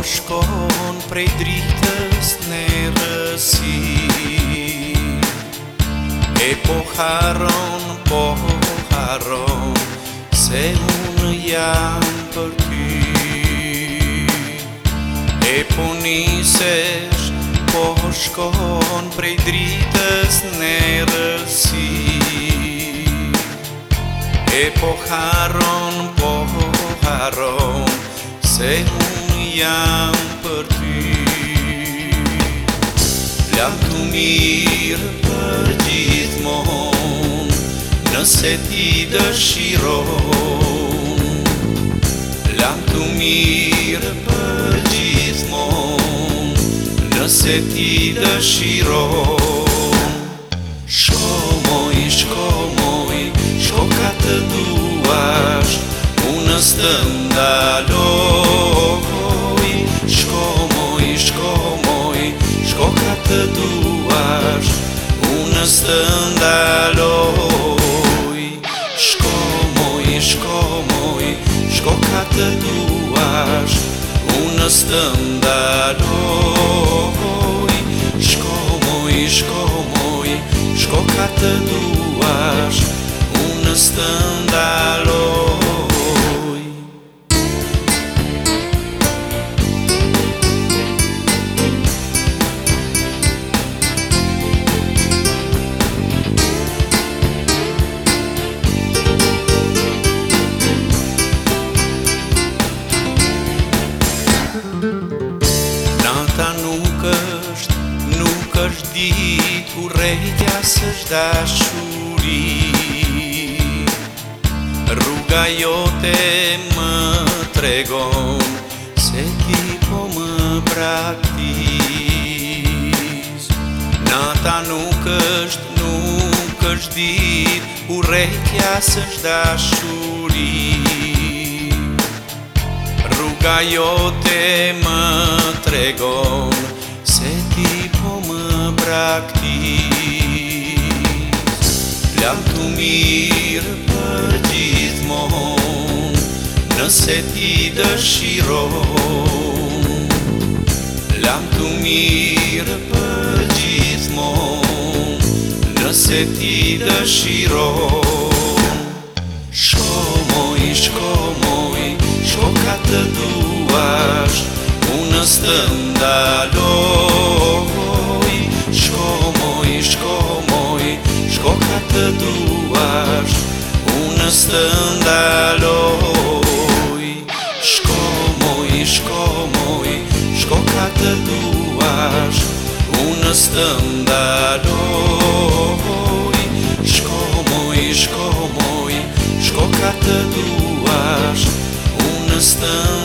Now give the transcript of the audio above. Po shkon prej dritës në rësi E po haron, po haron Se më janë për ti E po nisesh Po shkon prej dritës në rësi E po haron, po haron Se më Ja më përpi La të mirë për gjithmon Në seti dë shiro La të mirë për gjithmon Në seti dë shiro Shko moi, të duash Unë stënda lo të ndaloj Shko moj, shko moj, shko ka duash Unës të ndaloj Nata nuk është, nuk është dit, Ku rejtja së shda shuri Rruga jote më tregon Se ki po më praktis Nata nuk është, nuk është dit, Ku rejtja së shda shuri eu te mă tregon, Se tipo mă Le-am tu mir părgit mon Năsetidă și rom Le-am tu mir părgit mon Năsetidă și rom Șomoi, șomoi, șocată tu të ndaloj Shko moj, shko moj, shko ka të duash Unës të Shko moj, shko moj, shko ka të duash Unës të ndaloj Shko moj, shko moj, shko ka të duash Unës të ndaloj